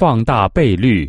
放大倍率。